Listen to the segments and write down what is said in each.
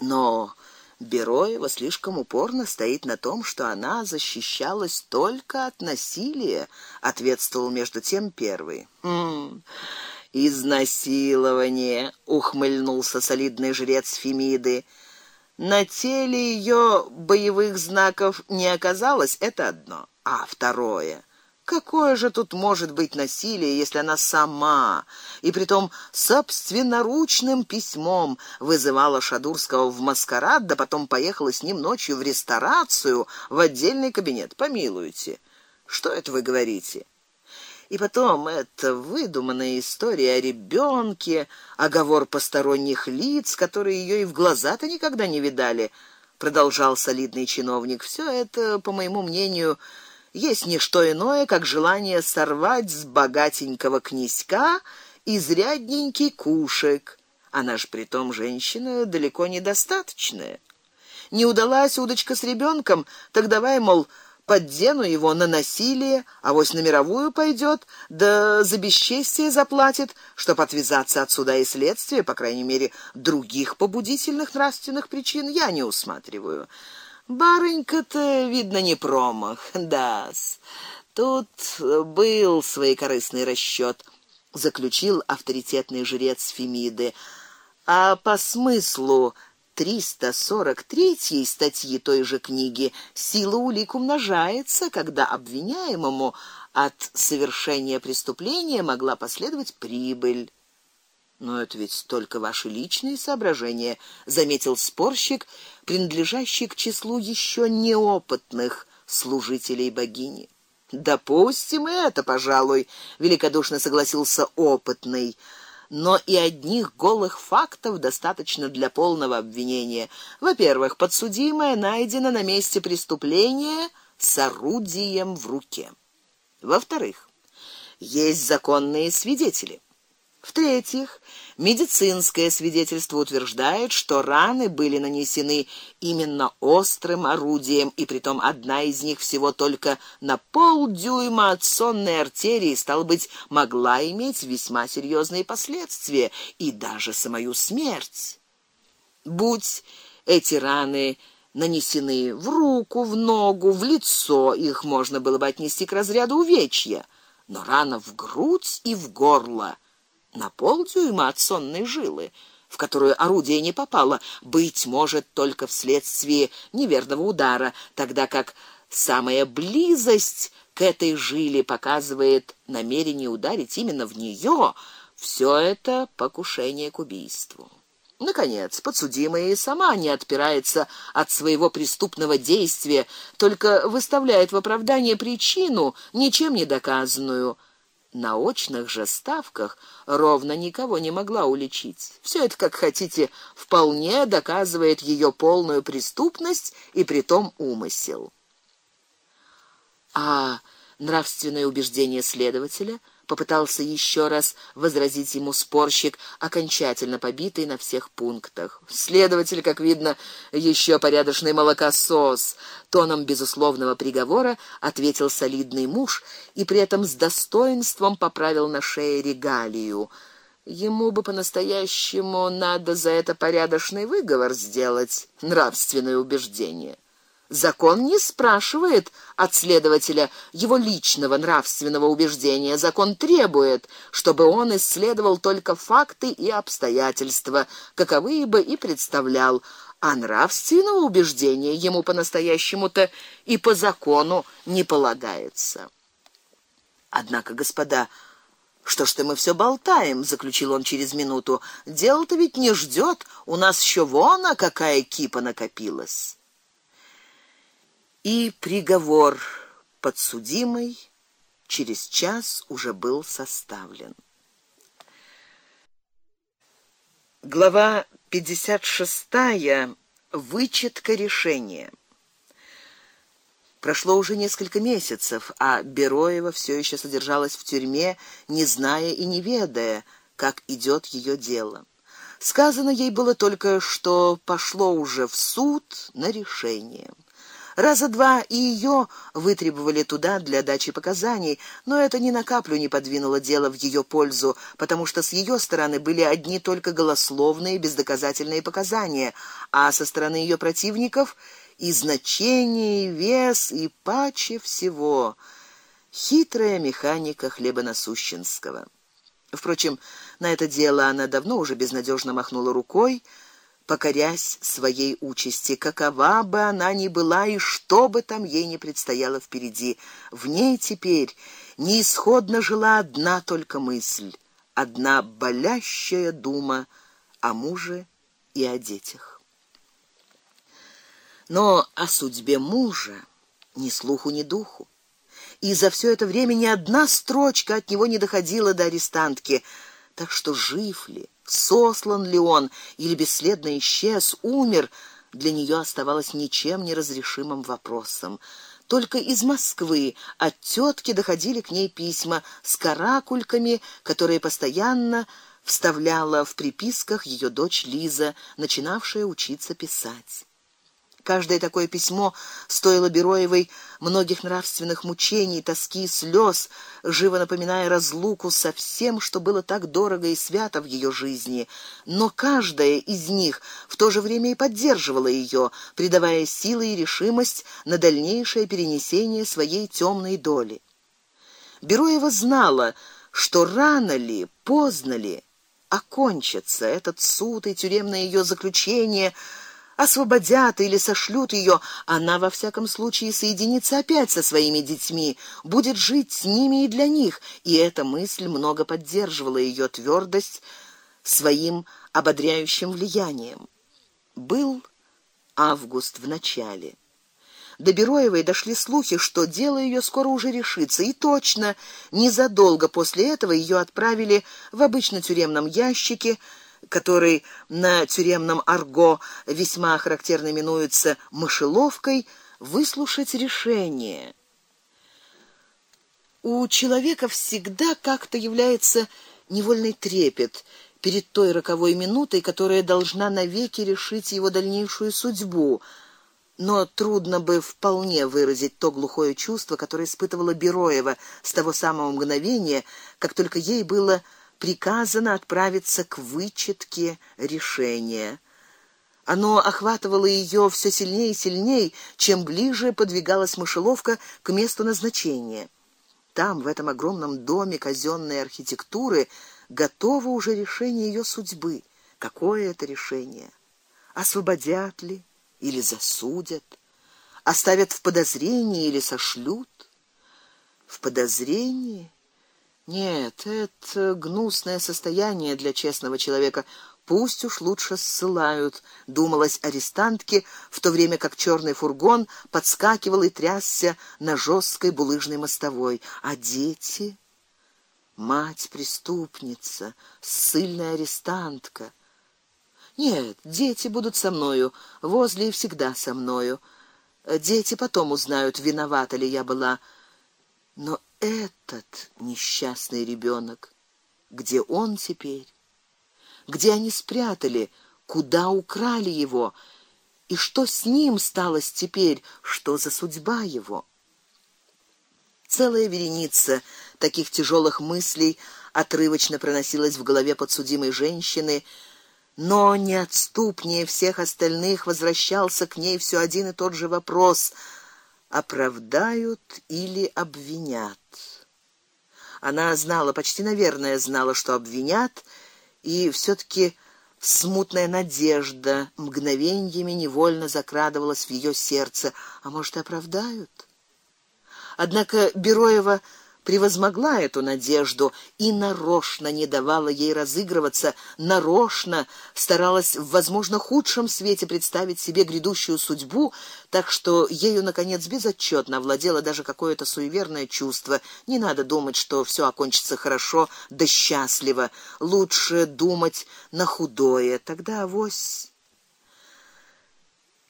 Но Бероева слишком упорно стоит на том, что она защищалась только от насилия, ответствовал между тем первый. Хм. Изнасилование, ухмыльнулся солидный жрец Фемиды. На теле ее боевых знаков не оказалось, это одно. А второе Какое же тут может быть насилие, если она сама, и притом собственноручным письмом вызывала Шадурского в маскарад, да потом поехала с ним ночью в ресторацию, в отдельный кабинет. Помилуйте. Что это вы говорите? И потом это выдуманная история о ребенке, оговор посторонних лиц, которые ее и в глаза-то никогда не видали, продолжал солидный чиновник. Все это, по моему мнению, есть не что иное, как желание сорвать с богатенького князька изрядненький кушек. Она ж при том женщина далеко недостаточная. Не удалась удочка с ребенком, так давай, мол, поддену его на насилие, а вось на мировую пойдет, да за бесчестие заплатит, чтоб отвязаться от суда и следствия, по крайней мере, других побудительных нравственных причин я не усматриваю. Барынька-то видно не промах. Да-с. Тут был свой корыстный расчёт, заключил авторитетный жрец Фемиды. А по смыслу 343 статьи той же книги сила улик умножается, когда обвиняемому от совершения преступления могла последовать прибыль. Но это ведь только ваши личные соображения, заметил спорщик, принадлежащий к числу еще неопытных служителей богини. Допустим, это, пожалуй, великодушно согласился опытный. Но и одних голых фактов достаточно для полного обвинения. Во-первых, подсудимая найдена на месте преступления с орудием в руке. Во-вторых, есть законные свидетели. В-третьих, медицинское свидетельство утверждает, что раны были нанесены именно острым орудием, и притом одна из них всего только на полдюйма от сонной артерии, стал быть, могла иметь весьма серьезные последствия и даже самую смерть. Будь эти раны нанесены в руку, в ногу, в лицо, их можно было бы отнести к разряду увечья, но рана в грудь и в горло на полдюйма от сонной жилы, в которую орудие не попало, быть может только вследствие неверного удара, тогда как самая близость к этой жиле показывает намерение ударить именно в нее. Все это покушение к убийству. Наконец, подсудимая и сама не отпирается от своего преступного действия, только выставляет в оправдание причину, ничем не доказанную на очных же ставках ровно никого не могла уличить. Все это, как хотите, вполне доказывает ее полную преступность и притом умысел. А нравственное убеждение следователя — попытался еще раз возразить ему спорщик, окончательно побитый на всех пунктах. Следователь, как видно, еще порядочный молокосос, тоном безусловного приговора ответил солидный муж и при этом с достоинством поправил на шее регалию. Ему бы по-настоящему надо за это порядочный выговор сделать, нравственное убеждение. Закон не спрашивает от следователя его личного нравственного убеждения. Закон требует, чтобы он исследовал только факты и обстоятельства, каковы бы и представлял, а нравственного убеждения ему по-настоящему-то и по закону не полагается. Однако, господа, что ж ты мы все болтаем, заключил он через минуту. Дело-то ведь не ждет, у нас еще вон а какая кипа накопилась и приговор подсудимой через час уже был составлен. Глава 56. Вычетка решения. Прошло уже несколько месяцев, а Бероева все еще содержалась в тюрьме, не зная и не ведая, как идет ее дело. Сказано ей было только, что пошло уже в суд на решение. Раза два и ее вытребовали туда для дачи показаний, но это ни на каплю не подвинуло дело в ее пользу, потому что с ее стороны были одни только голословные, бездоказательные показания, а со стороны ее противников и значение, и вес, и паче всего хитрая механика хлебоносущенского. Впрочем, на это дело она давно уже безнадежно махнула рукой покорясь своей участи, какова бы она ни была и что бы там ей ни предстояло впереди. В ней теперь неисходно жила одна только мысль, одна болящая дума о муже и о детях. Но о судьбе мужа ни слуху, ни духу. И за все это время ни одна строчка от него не доходила до арестантки. Так что жив ли, сослан ли он или бесследно исчез, умер, для нее оставалось ничем не разрешимым вопросом. Только из Москвы от тетки доходили к ней письма с каракульками, которые постоянно вставляла в приписках ее дочь Лиза, начинавшая учиться писать. Каждое такое письмо стоило Бероевой многих нравственных мучений, тоски и слез, живо напоминая разлуку со всем, что было так дорого и свято в ее жизни. Но каждое из них в то же время и поддерживало ее, придавая силы и решимость на дальнейшее перенесение своей темной доли. Бероева знала, что рано ли, поздно ли окончится этот суд и тюремное ее заключение освободят или сошлют ее, она во всяком случае соединится опять со своими детьми, будет жить с ними и для них, и эта мысль много поддерживала ее твердость своим ободряющим влиянием. Был август в начале. До Бероевой дошли слухи, что дело ее скоро уже решится, и точно незадолго после этого ее отправили в обычно тюремном ящике который на тюремном арго весьма характерно именуется мышеловкой, выслушать решение. У человека всегда как-то является невольный трепет перед той роковой минутой, которая должна навеки решить его дальнейшую судьбу. Но трудно бы вполне выразить то глухое чувство, которое испытывала Бероева с того самого мгновения, как только ей было приказано отправиться к вычетке решения. Оно охватывало ее все сильнее и сильнее, чем ближе подвигалась мышеловка к месту назначения. Там, в этом огромном доме казенной архитектуры, готово уже решение ее судьбы. Какое это решение? Освободят ли или засудят? Оставят в подозрении или сошлют? В подозрении нет, это гнусное состояние для честного человека. Пусть уж лучше ссылают, думалось арестантке, в то время как черный фургон подскакивал и трясся на жесткой булыжной мостовой, а дети мать преступница, ссыльная арестантка. Нет, дети будут со мною, возле и всегда со мною. Дети потом узнают, виновата ли я была. Но этот несчастный ребенок, где он теперь? Где они спрятали? Куда украли его? И что с ним стало теперь? Что за судьба его? Целая вереница таких тяжелых мыслей отрывочно проносилась в голове подсудимой женщины, но неотступнее всех остальных возвращался к ней все один и тот же вопрос: оправдают или обвинят? Она знала, почти наверное знала, что обвинят, и все таки смутная надежда мгновениями невольно закрадывалась в ее сердце, а может, оправдают. Однако Бероева превозмогла эту надежду и нарочно не давала ей разыгрываться, нарочно старалась в возможно худшем свете представить себе грядущую судьбу, так что ею наконец безотчетно владело даже какое-то суеверное чувство. Не надо думать, что все окончится хорошо да счастливо, лучше думать на худое, тогда авось.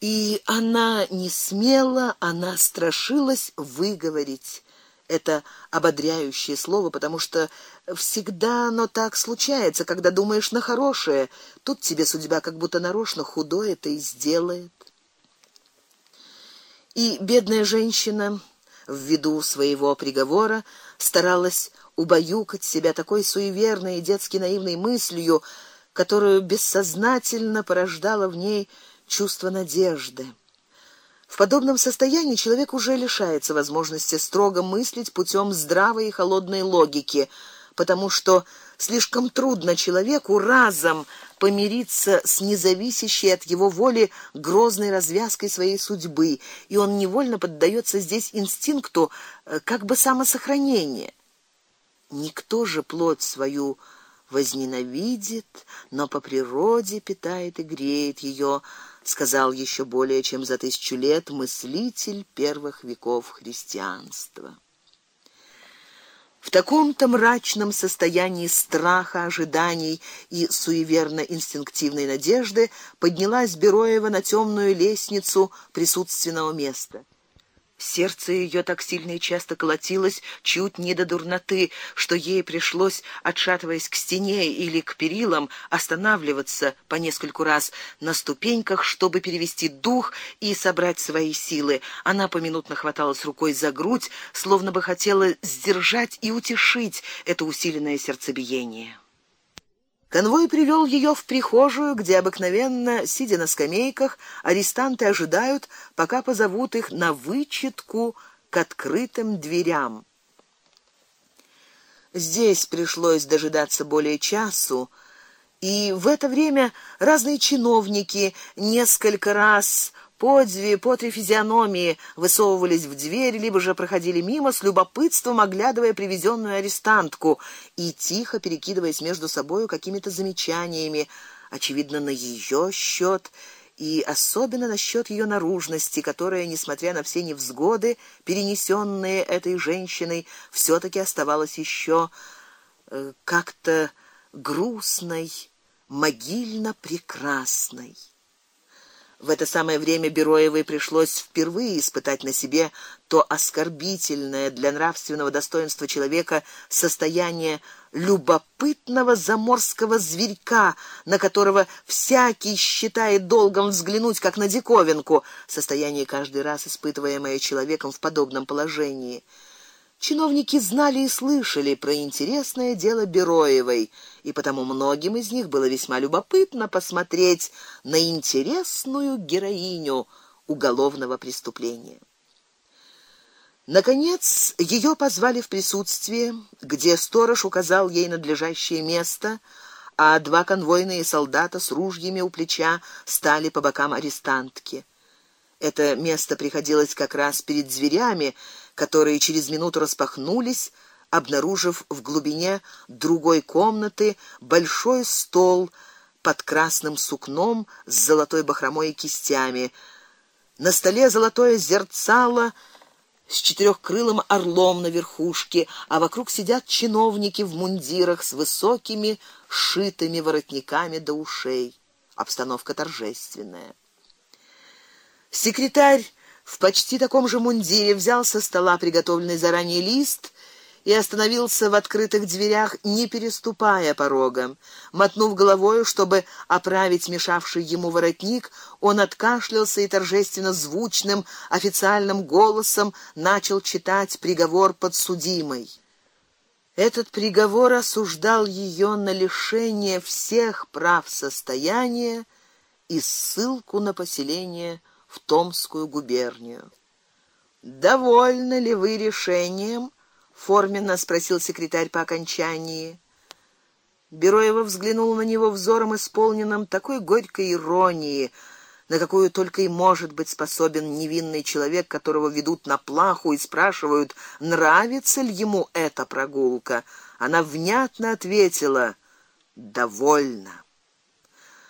И она не смела, она страшилась выговорить это ободряющее слово, потому что всегда оно так случается, когда думаешь на хорошее, тут тебе судьба как будто нарочно худое это и сделает. И бедная женщина в виду своего приговора старалась убаюкать себя такой суеверной и детски наивной мыслью, которую бессознательно порождала в ней чувство надежды. В подобном состоянии человек уже лишается возможности строго мыслить путем здравой и холодной логики, потому что слишком трудно человеку разом помириться с независящей от его воли грозной развязкой своей судьбы, и он невольно поддается здесь инстинкту э, как бы самосохранения. Никто же плоть свою возненавидит, но по природе питает и греет ее, сказал еще более чем за тысячу лет мыслитель первых веков христианства. В таком-то мрачном состоянии страха, ожиданий и суеверно-инстинктивной надежды поднялась Бероева на темную лестницу присутственного места. Сердце ее так сильно и часто колотилось, чуть не до дурноты, что ей пришлось, отшатываясь к стене или к перилам, останавливаться по нескольку раз на ступеньках, чтобы перевести дух и собрать свои силы. Она поминутно хваталась рукой за грудь, словно бы хотела сдержать и утешить это усиленное сердцебиение. Конвой привел ее в прихожую, где обыкновенно, сидя на скамейках, арестанты ожидают, пока позовут их на вычетку к открытым дверям. Здесь пришлось дожидаться более часу, и в это время разные чиновники несколько раз по две, по три физиономии высовывались в дверь, либо же проходили мимо с любопытством оглядывая привезенную арестантку и тихо перекидываясь между собою какими-то замечаниями, очевидно, на ее счет и особенно на счет ее наружности, которая, несмотря на все невзгоды, перенесенные этой женщиной, все таки оставалась еще э, как-то грустной, могильно прекрасной. В это самое время Бероевой пришлось впервые испытать на себе то оскорбительное для нравственного достоинства человека состояние любопытного заморского зверька, на которого всякий считает долгом взглянуть как на диковинку, состояние каждый раз испытываемое человеком в подобном положении. Чиновники знали и слышали про интересное дело Бероевой, и потому многим из них было весьма любопытно посмотреть на интересную героиню уголовного преступления. Наконец, ее позвали в присутствие, где сторож указал ей надлежащее место, а два конвойные солдата с ружьями у плеча стали по бокам арестантки. Это место приходилось как раз перед зверями, которые через минуту распахнулись, обнаружив в глубине другой комнаты большой стол под красным сукном с золотой бахромой и кистями. На столе золотое зерцало с четырехкрылым орлом на верхушке, а вокруг сидят чиновники в мундирах с высокими шитыми воротниками до ушей. Обстановка торжественная. Секретарь в почти таком же мундире взял со стола приготовленный заранее лист и остановился в открытых дверях, не переступая порога. Мотнув головой, чтобы оправить мешавший ему воротник, он откашлялся и торжественно звучным официальным голосом начал читать приговор подсудимой. Этот приговор осуждал ее на лишение всех прав состояния и ссылку на поселение в Томскую губернию. Довольны ли вы решением? форменно спросил секретарь по окончании. Бероева взглянул на него взором исполненным такой горькой иронии, на какую только и может быть способен невинный человек, которого ведут на плаху и спрашивают, нравится ли ему эта прогулка. Она внятно ответила: "Довольно".